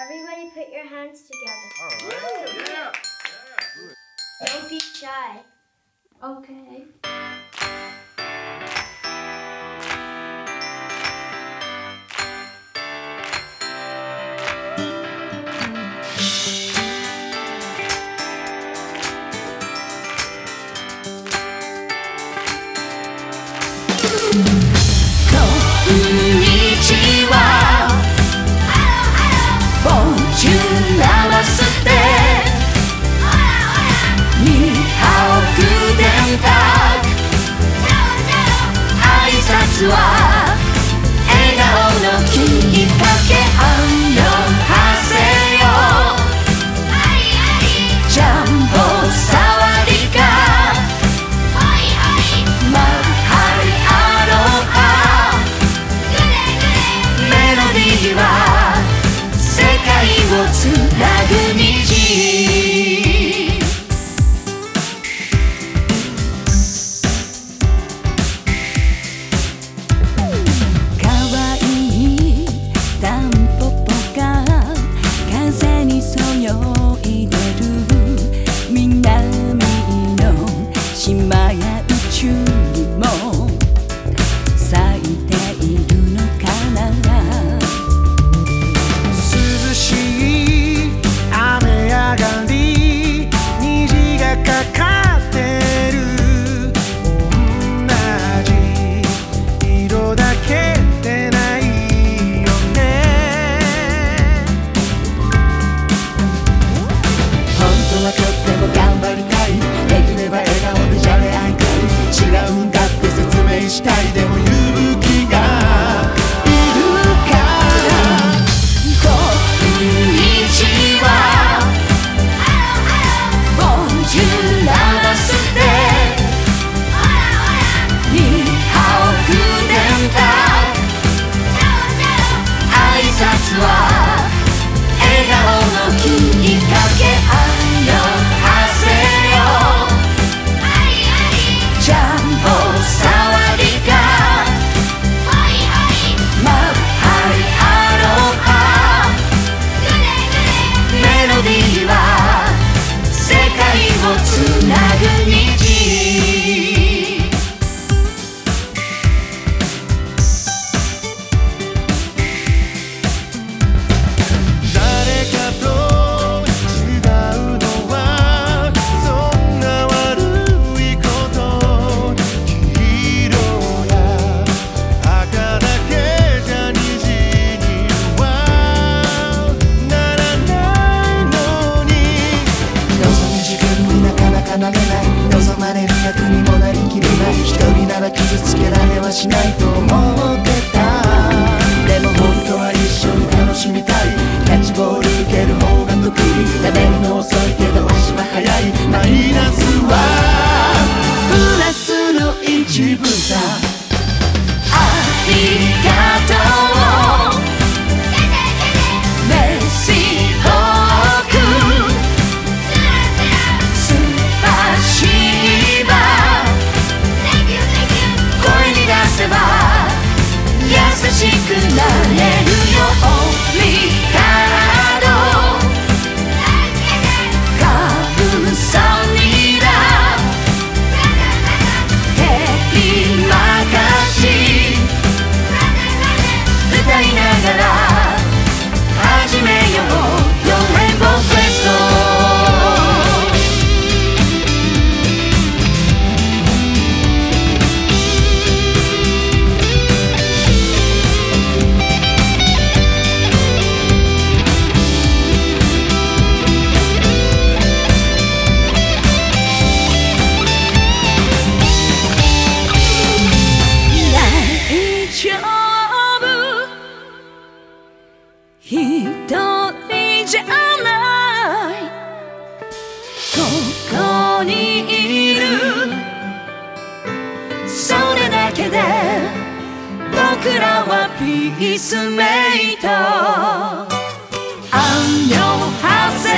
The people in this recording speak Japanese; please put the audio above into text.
Everybody put your hands together. All right. Yeah. yeah. Don't be shy. Okay. visual. 策にもなりきれない。一人なら傷つけられはしないと思ってた。でも本当は一緒に楽しみたい。キャッチボール受ける方が得意。食べるの遅いけど足は速い。マイナー僕らはピースメイト。I'm your ハセ